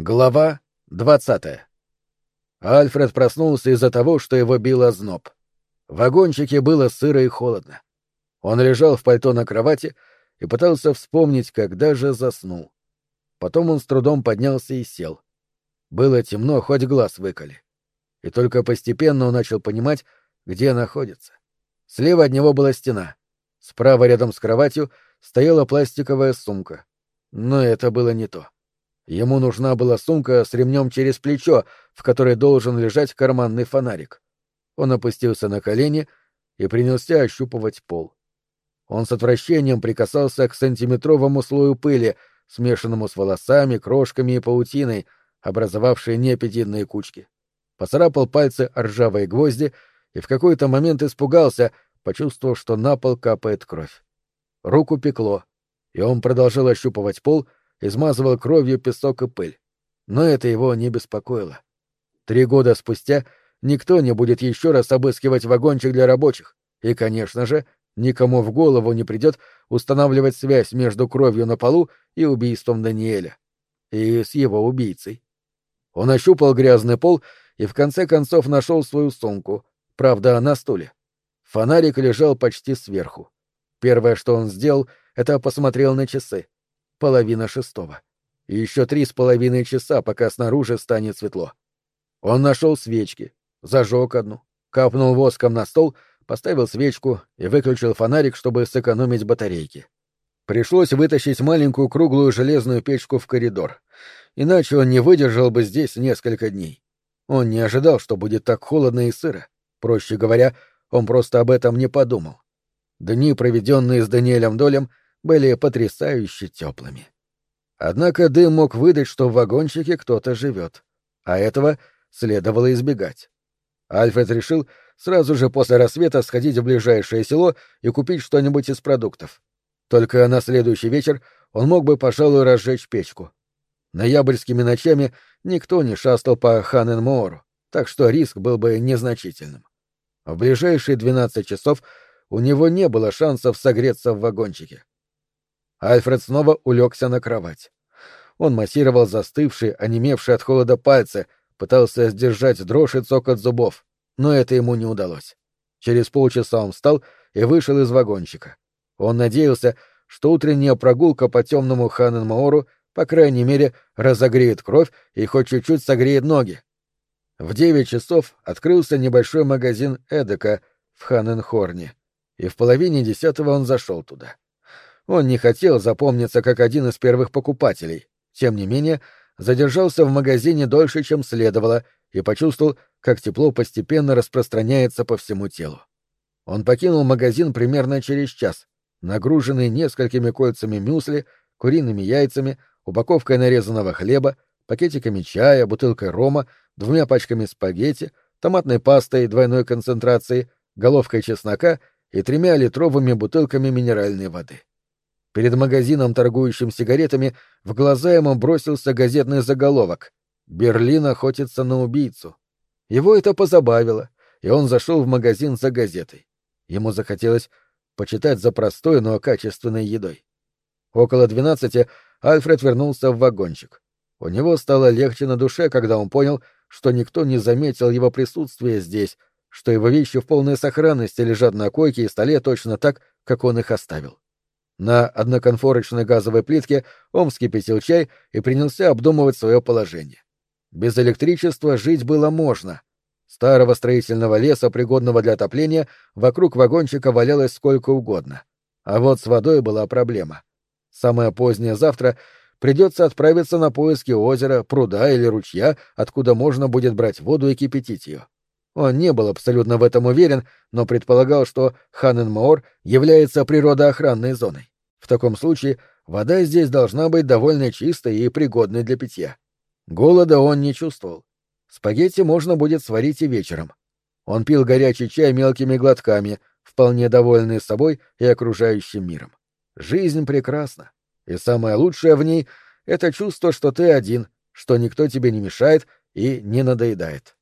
Глава двадцатая. Альфред проснулся из-за того, что его било зноб. В вагончике было сыро и холодно. Он лежал в пальто на кровати и пытался вспомнить, когда же заснул. Потом он с трудом поднялся и сел. Было темно, хоть глаз выколи. И только постепенно он начал понимать, где находится. Слева от него была стена. Справа рядом с кроватью стояла пластиковая сумка. Но это было не то. Ему нужна была сумка с ремнем через плечо, в которой должен лежать карманный фонарик. Он опустился на колени и принялся ощупывать пол. Он с отвращением прикасался к сантиметровому слою пыли, смешанному с волосами, крошками и паутиной, образовавшей неаппетитные кучки. Поцарапал пальцы ржавые гвозди и в какой-то момент испугался, почувствовав, что на пол капает кровь. Руку пекло, и он продолжал ощупывать пол, измазывал кровью песок и пыль. Но это его не беспокоило. Три года спустя никто не будет еще раз обыскивать вагончик для рабочих, и, конечно же, никому в голову не придет устанавливать связь между кровью на полу и убийством Даниэля. И с его убийцей. Он ощупал грязный пол и в конце концов нашел свою сумку, правда, на стуле. Фонарик лежал почти сверху. Первое, что он сделал, это посмотрел на часы половина шестого. И еще три с половиной часа, пока снаружи станет светло. Он нашел свечки, зажег одну, капнул воском на стол, поставил свечку и выключил фонарик, чтобы сэкономить батарейки. Пришлось вытащить маленькую круглую железную печку в коридор. Иначе он не выдержал бы здесь несколько дней. Он не ожидал, что будет так холодно и сыро. Проще говоря, он просто об этом не подумал. Дни, проведенные с Даниэлем Долем, были потрясающе теплыми. Однако дым мог выдать, что в вагончике кто-то живет, а этого следовало избегать. Альфред решил сразу же после рассвета сходить в ближайшее село и купить что-нибудь из продуктов. Только на следующий вечер он мог бы, пожалуй, разжечь печку. Ноябрьскими ночами никто не шастал по Ханенмоору, так что риск был бы незначительным. В ближайшие двенадцать часов у него не было шансов согреться в вагончике. Альфред снова улегся на кровать. Он массировал застывшие, онемевшие от холода пальцы, пытался сдержать дрожь и цокот зубов, но это ему не удалось. Через полчаса он встал и вышел из вагончика. Он надеялся, что утренняя прогулка по темному Ханенмаору, по крайней мере, разогреет кровь и хоть чуть-чуть согреет ноги. В девять часов открылся небольшой магазин Эдека в Ханенхорне, и в половине десятого он зашел туда. Он не хотел запомниться как один из первых покупателей. Тем не менее, задержался в магазине дольше, чем следовало, и почувствовал, как тепло постепенно распространяется по всему телу. Он покинул магазин примерно через час, нагруженный несколькими кольцами мюсли, куриными яйцами, упаковкой нарезанного хлеба, пакетиками чая, бутылкой рома, двумя пачками спагетти, томатной пастой двойной концентрации, головкой чеснока и тремя литровыми бутылками минеральной воды. Перед магазином, торгующим сигаретами, в глаза ему бросился газетный заголовок «Берлин охотится на убийцу». Его это позабавило, и он зашел в магазин за газетой. Ему захотелось почитать за простой, но качественной едой. Около двенадцати Альфред вернулся в вагончик. У него стало легче на душе, когда он понял, что никто не заметил его присутствия здесь, что его вещи в полной сохранности лежат на койке и столе точно так, как он их оставил. На одноконфорочной газовой плитке он вскипятил чай и принялся обдумывать свое положение. Без электричества жить было можно. Старого строительного леса, пригодного для отопления, вокруг вагончика валялось сколько угодно. А вот с водой была проблема. Самое позднее завтра придется отправиться на поиски озера, пруда или ручья, откуда можно будет брать воду и кипятить ее. Он не был абсолютно в этом уверен, но предполагал, что Ханненмоор является природоохранной зоной. В таком случае вода здесь должна быть довольно чистой и пригодной для питья. Голода он не чувствовал. Спагетти можно будет сварить и вечером. Он пил горячий чай мелкими глотками, вполне довольный собой и окружающим миром. Жизнь прекрасна, и самое лучшее в ней — это чувство, что ты один, что никто тебе не мешает и не надоедает.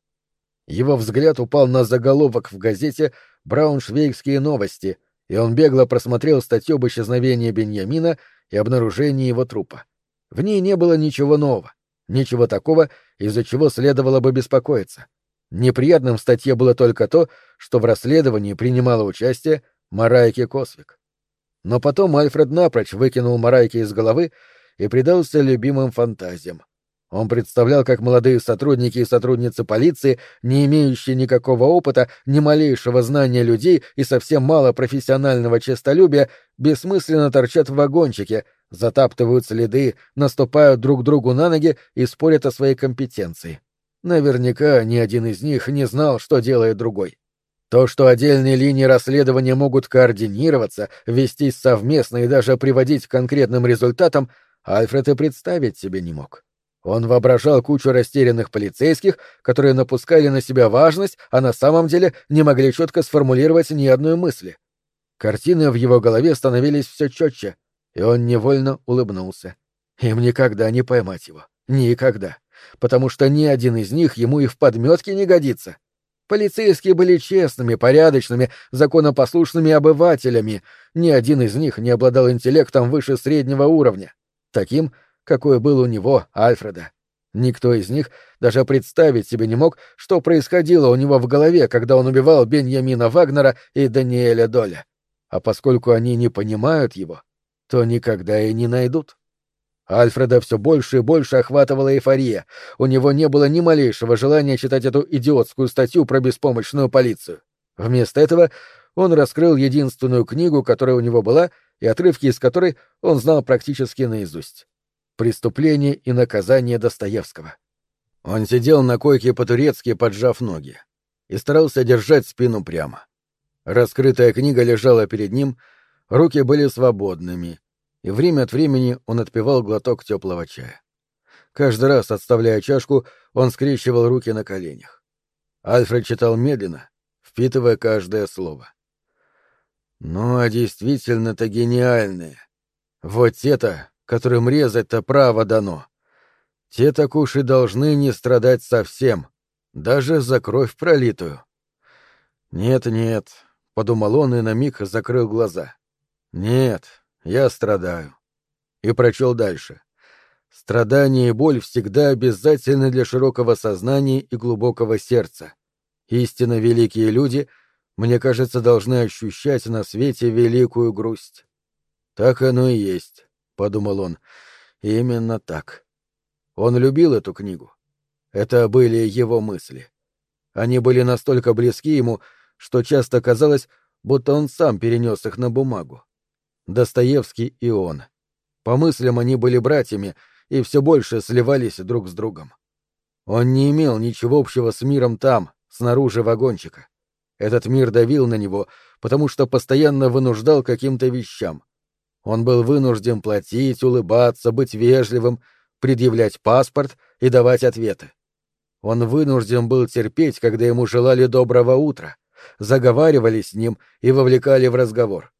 Его взгляд упал на заголовок в газете «Брауншвейгские новости», и он бегло просмотрел статью об исчезновении Беньямина и обнаружении его трупа. В ней не было ничего нового. Ничего такого, из-за чего следовало бы беспокоиться. Неприятным в статье было только то, что в расследовании принимала участие Марайки Косвик. Но потом Альфред напрочь выкинул Марайки из головы и предался любимым фантазиям. Он представлял, как молодые сотрудники и сотрудницы полиции, не имеющие никакого опыта, ни малейшего знания людей и совсем мало профессионального честолюбия, бессмысленно торчат в вагончике, затаптывают следы, наступают друг другу на ноги и спорят о своей компетенции. Наверняка ни один из них не знал, что делает другой. То, что отдельные линии расследования могут координироваться, вестись совместно и даже приводить к конкретным результатам, Альфред и представить себе не мог. Он воображал кучу растерянных полицейских, которые напускали на себя важность, а на самом деле не могли четко сформулировать ни одной мысли. Картины в его голове становились все четче, и он невольно улыбнулся. Им никогда не поймать его. Никогда. Потому что ни один из них ему и в подметке не годится. Полицейские были честными, порядочными, законопослушными обывателями. Ни один из них не обладал интеллектом выше среднего уровня. Таким — какой был у него, Альфреда. Никто из них даже представить себе не мог, что происходило у него в голове, когда он убивал Беньямина Вагнера и Даниэля Доля. А поскольку они не понимают его, то никогда и не найдут. Альфреда все больше и больше охватывала эйфория. У него не было ни малейшего желания читать эту идиотскую статью про беспомощную полицию. Вместо этого он раскрыл единственную книгу, которая у него была, и отрывки из которой он знал практически наизусть. Преступление и наказание Достоевского. Он сидел на койке по-турецки, поджав ноги, и старался держать спину прямо. Раскрытая книга лежала перед ним, руки были свободными, и время от времени он отпивал глоток теплого чая. Каждый раз, отставляя чашку, он скрещивал руки на коленях. Альфред читал медленно, впитывая каждое слово. «Ну, а действительно-то гениальное. Вот это которым резать-то право дано. Те так уж и должны не страдать совсем, даже за кровь пролитую. «Нет-нет», — подумал он и на миг закрыл глаза. «Нет, я страдаю». И прочел дальше. «Страдание и боль всегда обязательны для широкого сознания и глубокого сердца. Истинно великие люди, мне кажется, должны ощущать на свете великую грусть. Так оно и есть. — подумал он. «Именно так. Он любил эту книгу. Это были его мысли. Они были настолько близки ему, что часто казалось, будто он сам перенес их на бумагу. Достоевский и он. По мыслям они были братьями и все больше сливались друг с другом. Он не имел ничего общего с миром там, снаружи вагончика. Этот мир давил на него, потому что постоянно вынуждал каким-то вещам — он был вынужден платить, улыбаться, быть вежливым, предъявлять паспорт и давать ответы. Он вынужден был терпеть, когда ему желали доброго утра, заговаривали с ним и вовлекали в разговор.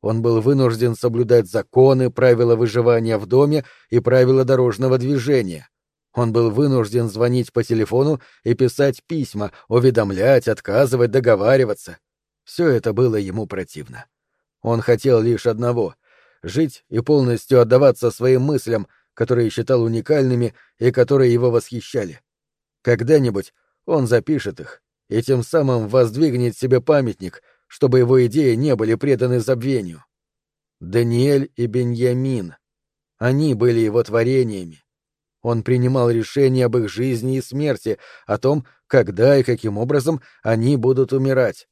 Он был вынужден соблюдать законы, правила выживания в доме и правила дорожного движения. Он был вынужден звонить по телефону и писать письма, уведомлять, отказывать, договариваться. Все это было ему противно. Он хотел лишь одного жить и полностью отдаваться своим мыслям, которые считал уникальными и которые его восхищали. Когда-нибудь он запишет их и тем самым воздвигнет себе памятник, чтобы его идеи не были преданы забвению. Даниэль и Беньямин. Они были его творениями. Он принимал решения об их жизни и смерти, о том, когда и каким образом они будут умирать.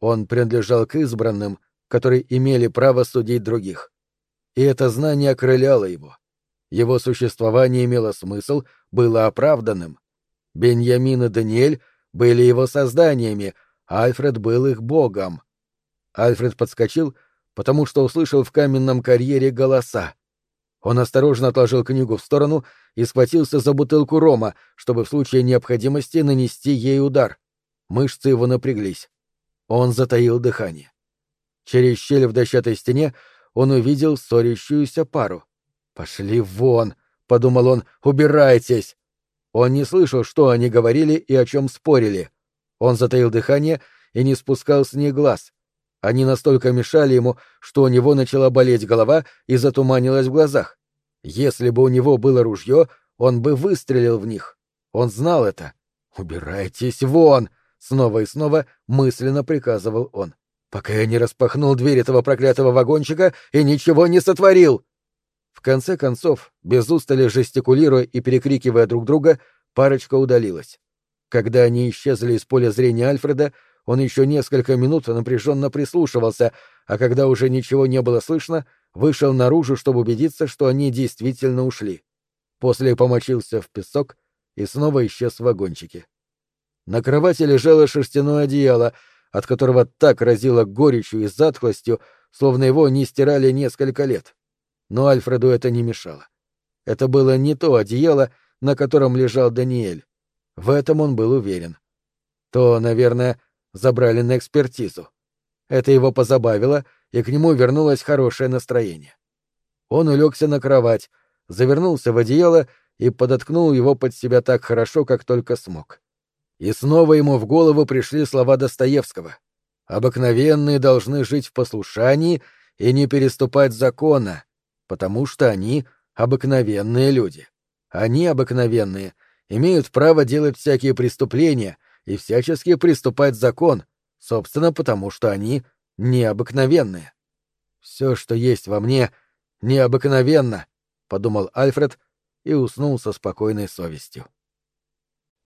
Он принадлежал к избранным, которые имели право судить других и это знание окрыляло его. Его существование имело смысл, было оправданным. Беньямин и Даниэль были его созданиями, Альфред был их богом. Альфред подскочил, потому что услышал в каменном карьере голоса. Он осторожно отложил книгу в сторону и схватился за бутылку рома, чтобы в случае необходимости нанести ей удар. Мышцы его напряглись. Он затаил дыхание. Через щель в дощатой стене он увидел ссорящуюся пару. «Пошли вон!» — подумал он. «Убирайтесь!» Он не слышал, что они говорили и о чем спорили. Он затаил дыхание и не спускал с них глаз. Они настолько мешали ему, что у него начала болеть голова и затуманилась в глазах. Если бы у него было ружье, он бы выстрелил в них. Он знал это. «Убирайтесь вон!» — снова и снова мысленно приказывал он. «Пока я не распахнул дверь этого проклятого вагончика и ничего не сотворил!» В конце концов, без устали жестикулируя и перекрикивая друг друга, парочка удалилась. Когда они исчезли из поля зрения Альфреда, он еще несколько минут напряженно прислушивался, а когда уже ничего не было слышно, вышел наружу, чтобы убедиться, что они действительно ушли. После помочился в песок и снова исчез в вагончике. На кровати лежало шерстяное одеяло, от которого так разило горечью и затхлостью, словно его не стирали несколько лет. Но Альфреду это не мешало. Это было не то одеяло, на котором лежал Даниэль. В этом он был уверен. То, наверное, забрали на экспертизу. Это его позабавило, и к нему вернулось хорошее настроение. Он улегся на кровать, завернулся в одеяло и подоткнул его под себя так хорошо, как только смог. И снова ему в голову пришли слова Достоевского. «Обыкновенные должны жить в послушании и не переступать закона, потому что они обыкновенные люди. Они обыкновенные, имеют право делать всякие преступления и всячески приступать закон, собственно, потому что они необыкновенные. Все, что есть во мне, необыкновенно, — подумал Альфред и уснул со спокойной совестью.